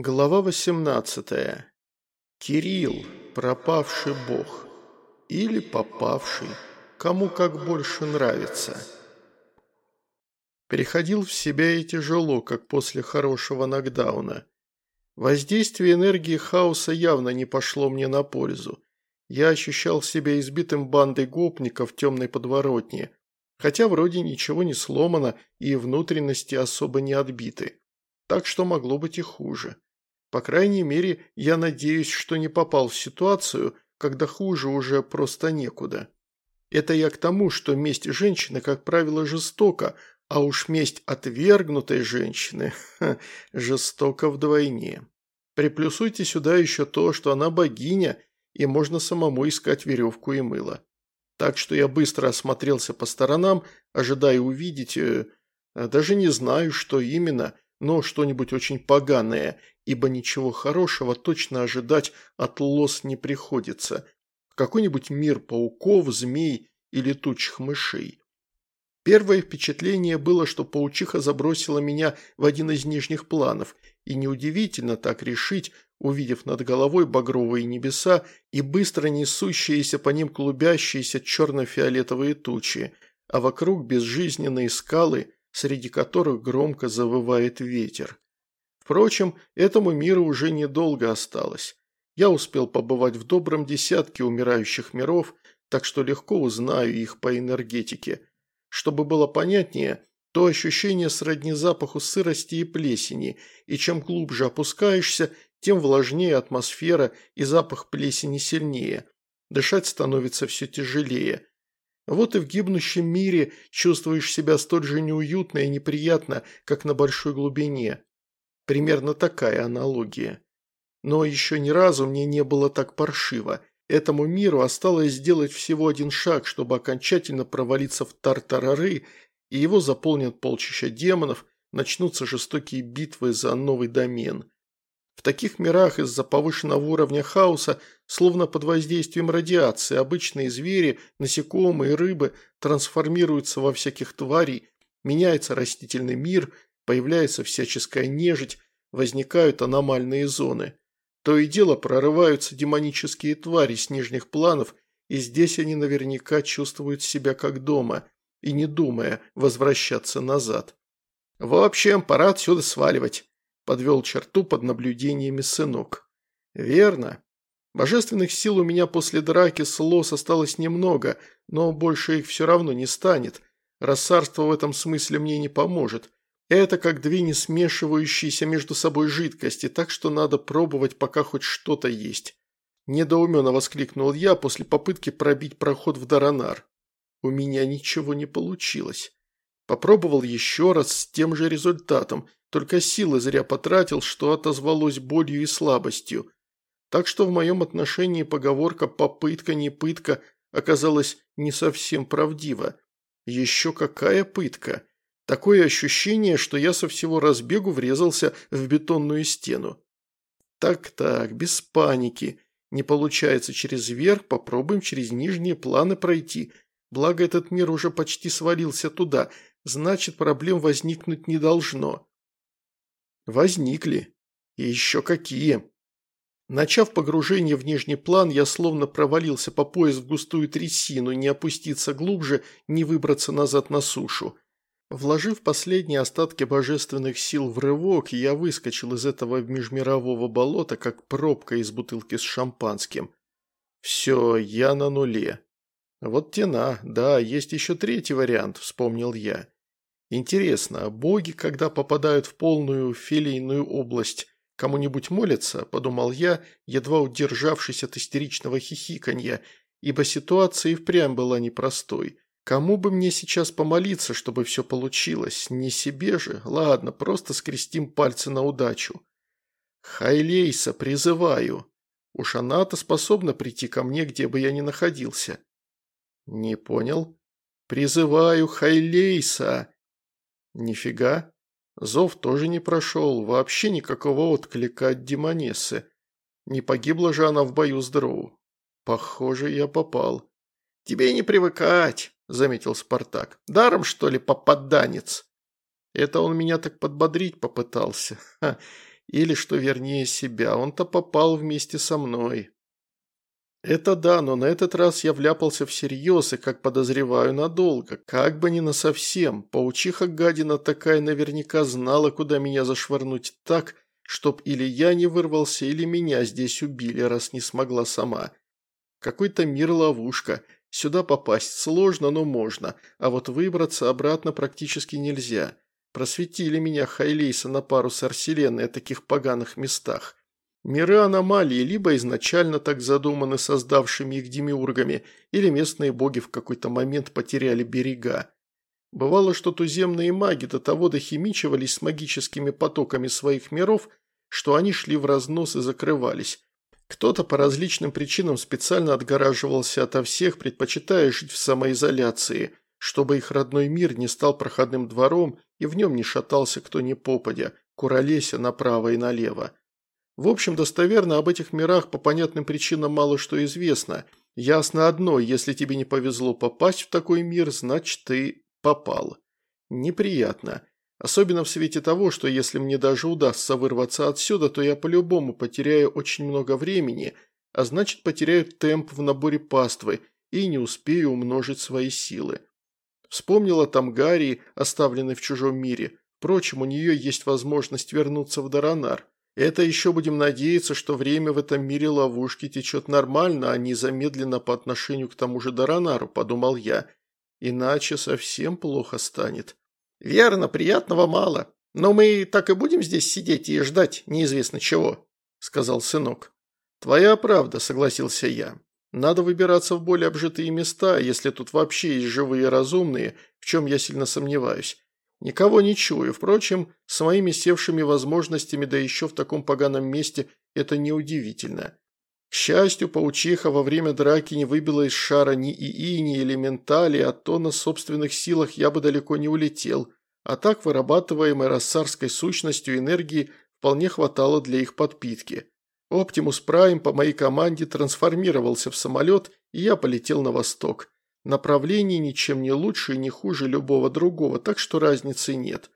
Глава 18. Кирилл, пропавший бог. Или попавший. Кому как больше нравится. Переходил в себя и тяжело, как после хорошего нокдауна. Воздействие энергии хаоса явно не пошло мне на пользу. Я ощущал себя избитым бандой гопников в темной подворотне, хотя вроде ничего не сломано и внутренности особо не отбиты. Так что могло быть и хуже. По крайней мере, я надеюсь, что не попал в ситуацию, когда хуже уже просто некуда. Это я к тому, что месть женщины, как правило, жестока, а уж месть отвергнутой женщины жестока вдвойне. Приплюсуйте сюда еще то, что она богиня, и можно самому искать веревку и мыло. Так что я быстро осмотрелся по сторонам, ожидая увидеть, э, даже не знаю, что именно – но что-нибудь очень поганое, ибо ничего хорошего точно ожидать от лос не приходится. Какой-нибудь мир пауков, змей и летучих мышей. Первое впечатление было, что паучиха забросила меня в один из нижних планов, и неудивительно так решить, увидев над головой багровые небеса и быстро несущиеся по ним клубящиеся черно-фиолетовые тучи, а вокруг безжизненные скалы – среди которых громко завывает ветер. Впрочем, этому миру уже недолго осталось. Я успел побывать в добром десятке умирающих миров, так что легко узнаю их по энергетике. Чтобы было понятнее, то ощущение сродни запаху сырости и плесени, и чем глубже опускаешься, тем влажнее атмосфера и запах плесени сильнее. Дышать становится все тяжелее. Вот и в гибнущем мире чувствуешь себя столь же неуютно и неприятно, как на большой глубине. Примерно такая аналогия. Но еще ни разу мне не было так паршиво. Этому миру осталось сделать всего один шаг, чтобы окончательно провалиться в тартарары, и его заполнят полчища демонов, начнутся жестокие битвы за новый домен. В таких мирах из-за повышенного уровня хаоса, словно под воздействием радиации, обычные звери, насекомые, рыбы трансформируются во всяких тварей, меняется растительный мир, появляется всяческая нежить, возникают аномальные зоны. То и дело прорываются демонические твари с нижних планов, и здесь они наверняка чувствуют себя как дома, и не думая возвращаться назад. В общем, пора отсюда сваливать подвел черту под наблюдениями сынок. «Верно. Божественных сил у меня после драки с Лос осталось немного, но больше их все равно не станет. Рассарство в этом смысле мне не поможет. Это как две не смешивающиеся между собой жидкости, так что надо пробовать, пока хоть что-то есть». Недоуменно воскликнул я после попытки пробить проход в Даранар. У меня ничего не получилось. Попробовал еще раз с тем же результатом, только силы зря потратил, что отозвалось болью и слабостью. Так что в моем отношении поговорка «попытка, не пытка» оказалась не совсем правдива. Еще какая пытка! Такое ощущение, что я со всего разбегу врезался в бетонную стену. Так-так, без паники. Не получается через верх, попробуем через нижние планы пройти. Благо этот мир уже почти свалился туда, значит проблем возникнуть не должно. Возникли. И еще какие. Начав погружение в нижний план, я словно провалился по пояс в густую трясину, не опуститься глубже, не выбраться назад на сушу. Вложив последние остатки божественных сил в рывок, я выскочил из этого межмирового болота, как пробка из бутылки с шампанским. Все, я на нуле. Вот тена, да, есть еще третий вариант, вспомнил я. Интересно, а боги, когда попадают в полную филейную область, кому-нибудь молятся, подумал я, едва удержавшись от истеричного хихиканья, ибо ситуация и впрямь была непростой. Кому бы мне сейчас помолиться, чтобы все получилось? Не себе же? Ладно, просто скрестим пальцы на удачу. Хайлейса, призываю. Уж она-то способна прийти ко мне, где бы я ни находился. Не понял? Призываю Хайлейса. Нифига. Зов тоже не прошел, вообще никакого отклика от демонессы. Не погибла же она в бою с Дроу. Похоже, я попал. «Тебе не привыкать», – заметил Спартак. «Даром, что ли, попаданец?» Это он меня так подбодрить попытался. Ха. Или, что вернее, себя. Он-то попал вместе со мной. Это да, но на этот раз я вляпался всерьез и, как подозреваю, надолго. Как бы ни насовсем. Паучиха-гадина такая наверняка знала, куда меня зашвырнуть так, чтоб или я не вырвался, или меня здесь убили, раз не смогла сама. Какой-то мир-ловушка. Сюда попасть сложно, но можно, а вот выбраться обратно практически нельзя. Просветили меня Хайлейса на пару с Арселеной о таких поганых местах. Миры аномалии либо изначально так задуманы создавшими их демиургами, или местные боги в какой-то момент потеряли берега. Бывало, что туземные маги до того дохимичивались с магическими потоками своих миров, что они шли в разнос и закрывались. Кто-то по различным причинам специально отгораживался ото всех, предпочитая жить в самоизоляции, чтобы их родной мир не стал проходным двором и в нем не шатался кто ни попадя, куролеся направо и налево. В общем, достоверно об этих мирах по понятным причинам мало что известно. Ясно одно, если тебе не повезло попасть в такой мир, значит ты попал. Неприятно. Особенно в свете того, что если мне даже удастся вырваться отсюда, то я по-любому потеряю очень много времени, а значит потеряю темп в наборе паствы и не успею умножить свои силы. Вспомнила там Гарри, оставленный в чужом мире. Впрочем, у нее есть возможность вернуться в Даранар. Это еще будем надеяться, что время в этом мире ловушки течет нормально, а не замедленно по отношению к тому же Даранару, подумал я. Иначе совсем плохо станет. Верно, приятного мало. Но мы так и будем здесь сидеть и ждать неизвестно чего, сказал сынок. Твоя правда, согласился я. Надо выбираться в более обжитые места, если тут вообще есть живые разумные, в чем я сильно сомневаюсь. Никого не чую. Впрочем, с моими севшими возможностями, да еще в таком поганом месте, это неудивительно. К счастью, паучиха во время драки не выбила из шара ни ИИ, ни элементали, а то на собственных силах я бы далеко не улетел. А так вырабатываемой рассарской сущностью энергии вполне хватало для их подпитки. Оптимус Прайм по моей команде трансформировался в самолет, и я полетел на восток. Направление ничем не лучше и не хуже любого другого, так что разницы нет.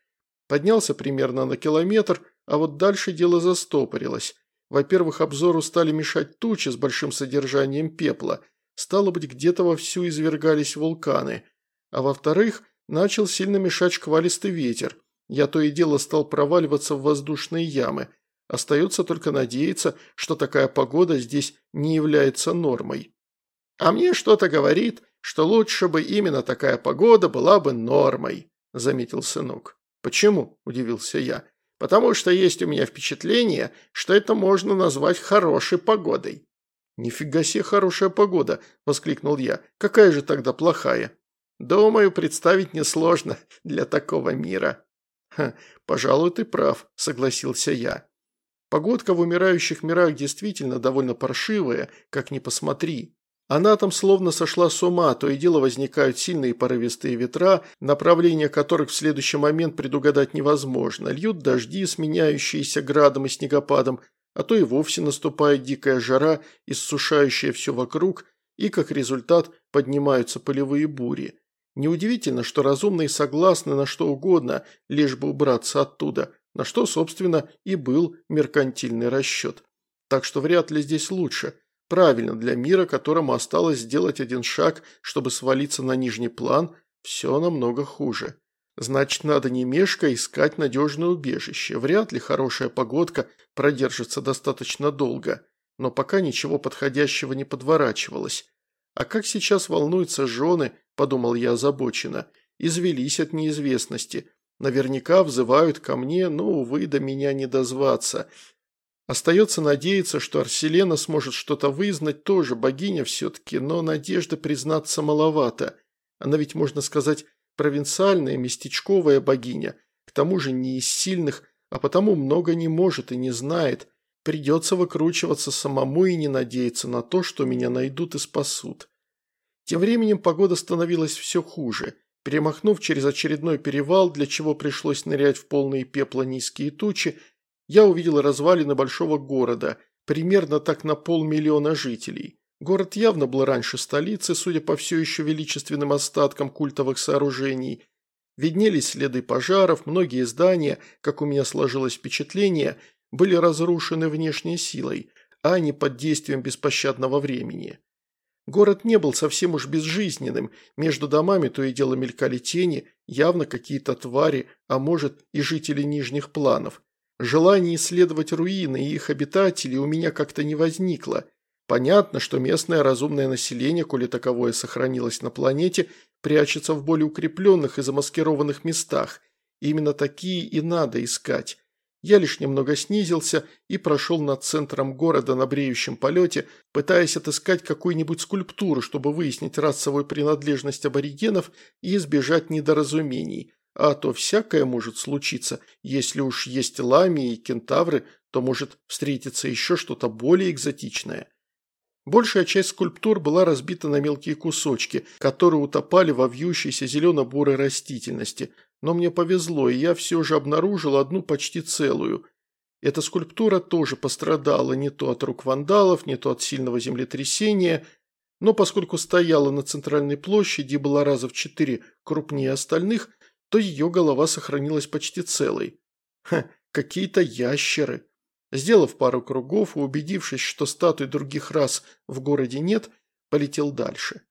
Поднялся примерно на километр, а вот дальше дело застопорилось. Во-первых, обзору стали мешать тучи с большим содержанием пепла. Стало быть, где-то вовсю извергались вулканы. А во-вторых, начал сильно мешать шквалистый ветер. Я то и дело стал проваливаться в воздушные ямы. Остается только надеяться, что такая погода здесь не является нормой. А мне что-то говорит, что лучше бы именно такая погода была бы нормой», – заметил сынок. «Почему?» – удивился я. «Потому что есть у меня впечатление, что это можно назвать хорошей погодой». «Нифига себе хорошая погода!» – воскликнул я. «Какая же тогда плохая?» «Думаю, представить несложно для такого мира». «Ха, пожалуй, ты прав», – согласился я. Погодка в умирающих мирах действительно довольно паршивая, как ни посмотри. Она там словно сошла с ума, то и дело возникают сильные порывистые ветра, направление которых в следующий момент предугадать невозможно. Льют дожди, сменяющиеся градом и снегопадом, а то и вовсе наступает дикая жара, иссушающая все вокруг, и как результат поднимаются полевые бури. Неудивительно, что разумные согласны на что угодно, лишь бы убраться оттуда, на что, собственно, и был меркантильный расчет. Так что вряд ли здесь лучше – Правильно, для мира, которому осталось сделать один шаг, чтобы свалиться на нижний план, все намного хуже. Значит, надо не мешка искать надежное убежище. Вряд ли хорошая погодка продержится достаточно долго. Но пока ничего подходящего не подворачивалось. А как сейчас волнуются жены, подумал я озабоченно, извелись от неизвестности. Наверняка взывают ко мне, но, увы, до меня не дозваться. Остается надеяться, что Арселена сможет что-то вызнать, тоже богиня все-таки, но надежды признаться маловато. Она ведь, можно сказать, провинциальная, местечковая богиня, к тому же не из сильных, а потому много не может и не знает. Придется выкручиваться самому и не надеяться на то, что меня найдут и спасут. Тем временем погода становилась все хуже. Перемахнув через очередной перевал, для чего пришлось нырять в полные пепла низкие тучи, я увидел развалины большого города, примерно так на полмиллиона жителей. Город явно был раньше столицы, судя по все еще величественным остаткам культовых сооружений. Виднелись следы пожаров, многие здания, как у меня сложилось впечатление, были разрушены внешней силой, а не под действием беспощадного времени. Город не был совсем уж безжизненным, между домами то и дело мелькали тени, явно какие-то твари, а может и жители нижних планов. Желание исследовать руины и их обитателей у меня как-то не возникло. Понятно, что местное разумное население, коли таковое сохранилось на планете, прячется в более укрепленных и замаскированных местах. Именно такие и надо искать. Я лишь немного снизился и прошел над центром города на бреющем полете, пытаясь отыскать какую-нибудь скульптуру, чтобы выяснить расовую принадлежность аборигенов и избежать недоразумений. А то всякое может случиться. Если уж есть ламии и кентавры, то может встретиться еще что-то более экзотичное. Большая часть скульптур была разбита на мелкие кусочки, которые утопали во вьющейся зелено-бурой растительности, но мне повезло, и я все же обнаружил одну почти целую. Эта скульптура тоже пострадала не то от рук вандалов, не то от сильного землетрясения, но поскольку стояла на центральной площади и была раза в четыре крупнее остальных, то ее голова сохранилась почти целой. Ха, какие-то ящеры. Сделав пару кругов и убедившись, что статуй других рас в городе нет, полетел дальше.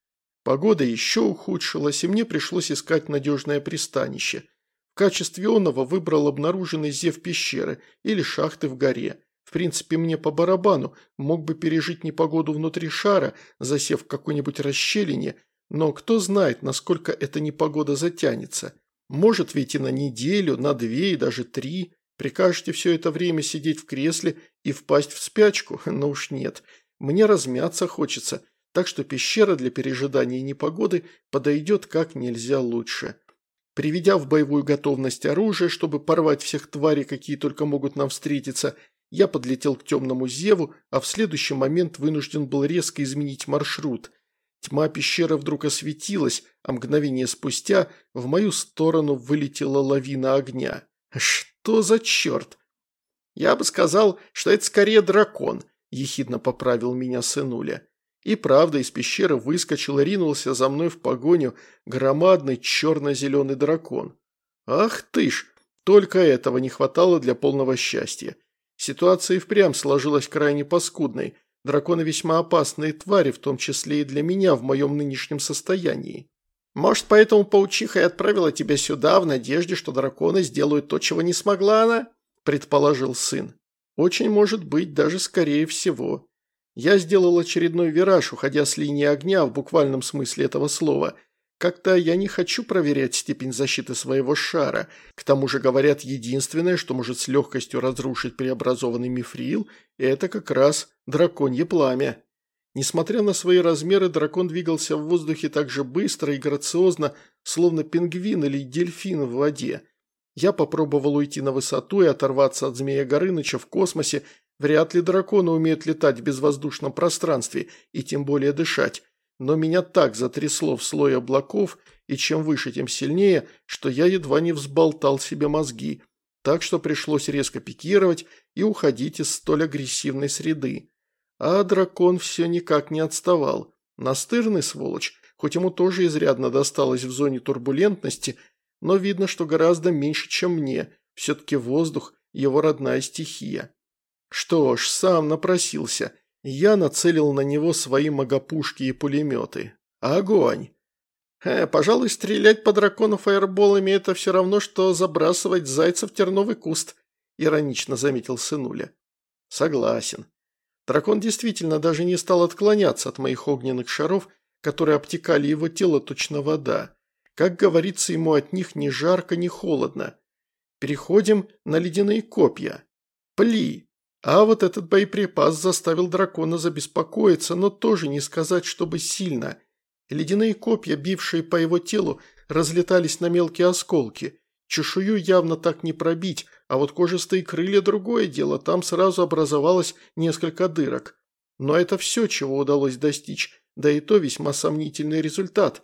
Погода еще ухудшилась, и мне пришлось искать надежное пристанище. В качестве онного выбрал обнаруженный зев пещеры или шахты в горе. В принципе, мне по барабану, мог бы пережить непогоду внутри шара, засев в какой-нибудь расщелине, но кто знает, насколько эта непогода затянется. Может ведь и на неделю, на две и даже три. Прикажете все это время сидеть в кресле и впасть в спячку? Но уж нет. Мне размяться хочется, так что пещера для пережидания непогоды подойдет как нельзя лучше. Приведя в боевую готовность оружие, чтобы порвать всех тварей, какие только могут нам встретиться, я подлетел к темному зеву, а в следующий момент вынужден был резко изменить маршрут. Тьма пещеры вдруг осветилась, а мгновение спустя в мою сторону вылетела лавина огня. Что за черт? Я бы сказал, что это скорее дракон, ехидно поправил меня сынуля. И правда, из пещеры выскочил и ринулся за мной в погоню громадный черно-зеленый дракон. Ах ты ж, только этого не хватало для полного счастья. Ситуация и впрямь сложилась крайне паскудной. Драконы весьма опасные твари, в том числе и для меня в моем нынешнем состоянии. Может, поэтому паучиха и отправила тебя сюда в надежде, что драконы сделают то, чего не смогла она?» – предположил сын. «Очень может быть, даже скорее всего. Я сделал очередной вираж, уходя с линии огня в буквальном смысле этого слова. Как-то я не хочу проверять степень защиты своего шара. К тому же, говорят, единственное, что может с легкостью разрушить преобразованный мифрил, это как раз драконье пламя». Несмотря на свои размеры, дракон двигался в воздухе так же быстро и грациозно, словно пингвин или дельфин в воде. Я попробовал уйти на высоту и оторваться от Змея Горыныча в космосе. Вряд ли драконы умеют летать в безвоздушном пространстве и тем более дышать. Но меня так затрясло в слой облаков, и чем выше, тем сильнее, что я едва не взболтал себе мозги. Так что пришлось резко пикировать и уходить из столь агрессивной среды. А дракон все никак не отставал. Настырный сволочь, хоть ему тоже изрядно досталось в зоне турбулентности, но видно, что гораздо меньше, чем мне. Все-таки воздух – его родная стихия. Что ж, сам напросился. Я нацелил на него свои магопушки и пулеметы. Огонь! Э, пожалуй, стрелять по дракону фаерболами – это все равно, что забрасывать зайца в терновый куст, иронично заметил сынуля. Согласен. Дракон действительно даже не стал отклоняться от моих огненных шаров, которые обтекали его тело точно вода. Как говорится, ему от них ни жарко, ни холодно. Переходим на ледяные копья. Пли. А вот этот боеприпас заставил дракона забеспокоиться, но тоже не сказать, чтобы сильно. Ледяные копья, бившие по его телу, разлетались на мелкие осколки. Чешую явно так не пробить, а вот кожистые крылья – другое дело, там сразу образовалось несколько дырок. Но это все, чего удалось достичь, да и то весьма сомнительный результат.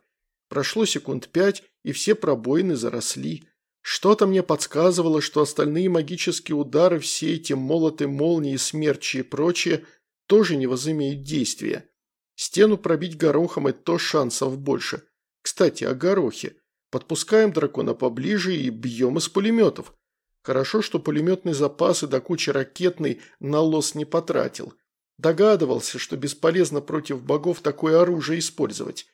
Прошло секунд пять, и все пробоины заросли. Что-то мне подсказывало, что остальные магические удары, все эти молоты, молнии, смерчи и прочее, тоже не возымеют действия. Стену пробить горохом – это то шансов больше. Кстати, о горохе. Подпускаем дракона поближе и бьем из пулеметов. Хорошо, что пулеметный запас и до кучи ракетный на лос не потратил. Догадывался, что бесполезно против богов такое оружие использовать.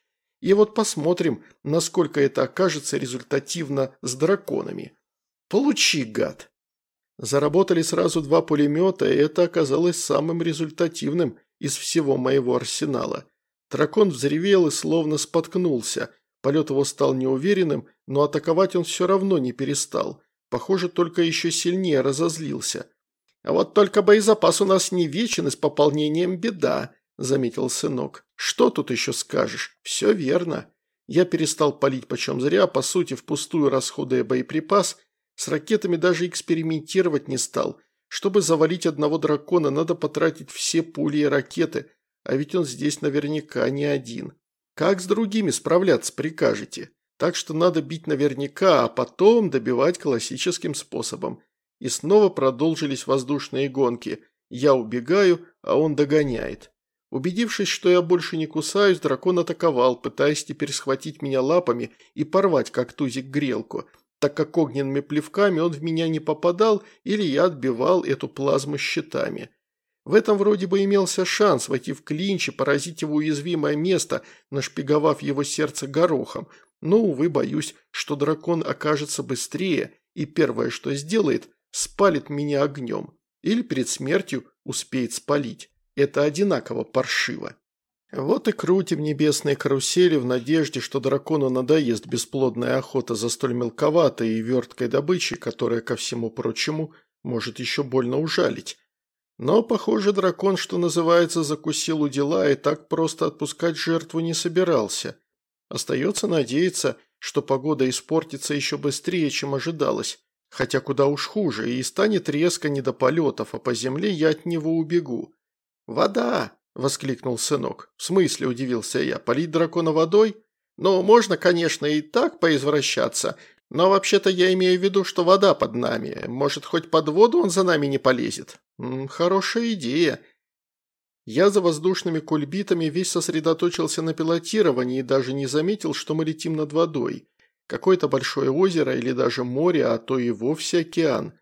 И вот посмотрим, насколько это окажется результативно с драконами. Получи, гад! Заработали сразу два пулемета, и это оказалось самым результативным из всего моего арсенала. Дракон взревел и словно споткнулся. Полет его стал неуверенным, но атаковать он все равно не перестал. Похоже, только еще сильнее разозлился. «А вот только боезапас у нас не вечен, и с пополнением беда», – заметил сынок. «Что тут еще скажешь? Все верно. Я перестал палить почем зря, по сути, впустую расходуя боеприпас – с ракетами даже экспериментировать не стал. Чтобы завалить одного дракона, надо потратить все пули и ракеты, а ведь он здесь наверняка не один. Как с другими справляться прикажете? Так что надо бить наверняка, а потом добивать классическим способом. И снова продолжились воздушные гонки. Я убегаю, а он догоняет. Убедившись, что я больше не кусаюсь, дракон атаковал, пытаясь теперь схватить меня лапами и порвать как тузик грелку – так как огненными плевками он в меня не попадал или я отбивал эту плазму щитами. В этом вроде бы имелся шанс войти в клинч и поразить его уязвимое место, нашпиговав его сердце горохом, но, увы, боюсь, что дракон окажется быстрее и первое, что сделает, спалит меня огнем. Или перед смертью успеет спалить. Это одинаково паршиво. Вот и крутим небесные карусели в надежде, что дракону надоест бесплодная охота за столь мелковатой и верткой добычей, которая, ко всему прочему, может еще больно ужалить. Но, похоже, дракон, что называется, закусил у дела и так просто отпускать жертву не собирался. Остается надеяться, что погода испортится еще быстрее, чем ожидалось, хотя куда уж хуже, и станет резко не до полетов, а по земле я от него убегу. «Вода!» – воскликнул сынок. «В смысле?» – удивился я. «Полить дракона водой? Ну, можно, конечно, и так поизвращаться, но вообще-то я имею в виду, что вода под нами. Может, хоть под воду он за нами не полезет? М -м, хорошая идея». Я за воздушными кульбитами весь сосредоточился на пилотировании и даже не заметил, что мы летим над водой. Какое-то большое озеро или даже море, а то и вовсе океан.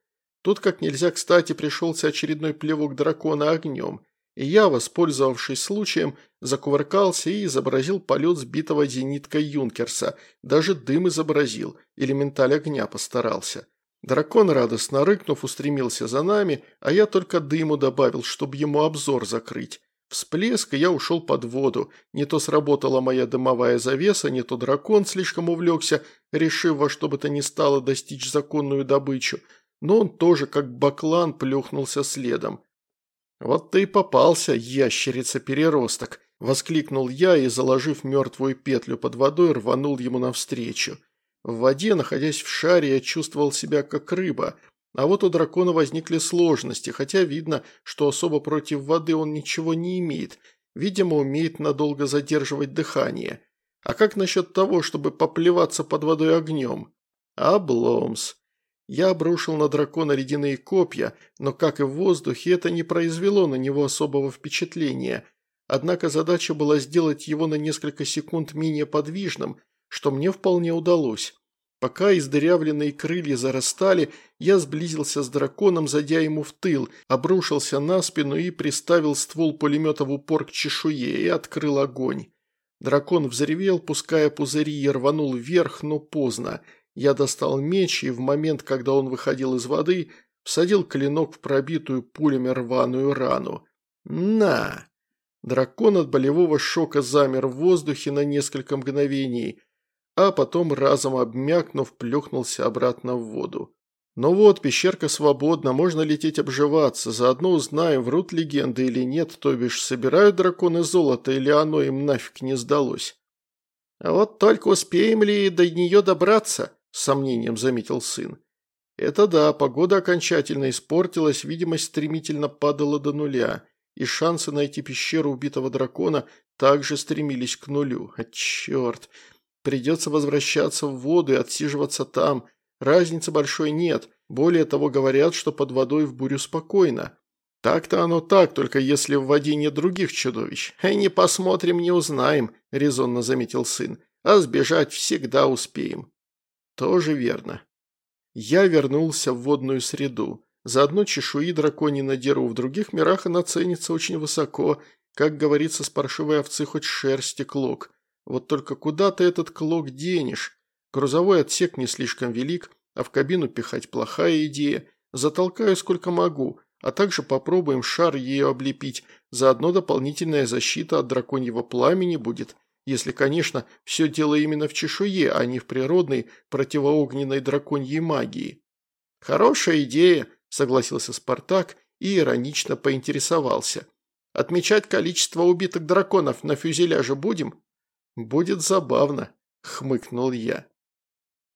Тут как нельзя кстати пришелся очередной плевок дракона огнем – и я, воспользовавшись случаем, закувыркался и изобразил полет сбитого зениткой Юнкерса, даже дым изобразил, элементаль огня постарался. Дракон, радостно рыкнув, устремился за нами, а я только дыму добавил, чтобы ему обзор закрыть. Всплеск, и я ушел под воду. Не то сработала моя дымовая завеса, не то дракон слишком увлекся, решив во что бы то ни стало достичь законную добычу, но он тоже, как баклан, плюхнулся следом. «Вот ты и попался, ящерица-переросток!» – воскликнул я и, заложив мертвую петлю под водой, рванул ему навстречу. В воде, находясь в шаре, я чувствовал себя как рыба, а вот у дракона возникли сложности, хотя видно, что особо против воды он ничего не имеет, видимо, умеет надолго задерживать дыхание. А как насчет того, чтобы поплеваться под водой огнем? Обломс. Я обрушил на дракона ледяные копья, но, как и в воздухе, это не произвело на него особого впечатления. Однако задача была сделать его на несколько секунд менее подвижным, что мне вполне удалось. Пока издырявленные крылья зарастали, я сблизился с драконом, задя ему в тыл, обрушился на спину и приставил ствол пулемета в упор к чешуе и открыл огонь. Дракон взревел, пуская пузыри и рванул вверх, но поздно – я достал меч и в момент, когда он выходил из воды, всадил клинок в пробитую пулями рваную рану. «На!» Дракон от болевого шока замер в воздухе на несколько мгновений, а потом, разом обмякнув, плюхнулся обратно в воду. «Ну вот, пещерка свободна, можно лететь обживаться, заодно узнаем, врут легенды или нет, то бишь собирают драконы золото или оно им нафиг не сдалось». «А вот только успеем ли до нее добраться?» – с сомнением заметил сын. Это да, погода окончательно испортилась, видимость стремительно падала до нуля, и шансы найти пещеру убитого дракона также стремились к нулю. А черт, придется возвращаться в воду и отсиживаться там. Разницы большой нет, более того говорят, что под водой в бурю спокойно. Так-то оно так, только если в воде нет других чудовищ. И не посмотрим, не узнаем, резонно заметил сын. А сбежать всегда успеем. Тоже верно. Я вернулся в водную среду. Заодно чешуи драконий надеру, в других мирах она ценится очень высоко, как говорится, с паршивой овцы хоть шерсти клок. Вот только куда ты этот клок денешь? Грузовой отсек не слишком велик, а в кабину пихать плохая идея. Затолкаю сколько могу, а также попробуем шар ею облепить. Заодно дополнительная защита от драконьего пламени будет, если, конечно, все дело именно в чешуе, а не в природной противоогненной драконьей магии. «Хорошая идея», – согласился Спартак и иронично поинтересовался. «Отмечать количество убитых драконов на фюзеляже будем?» «Будет забавно», – хмыкнул я.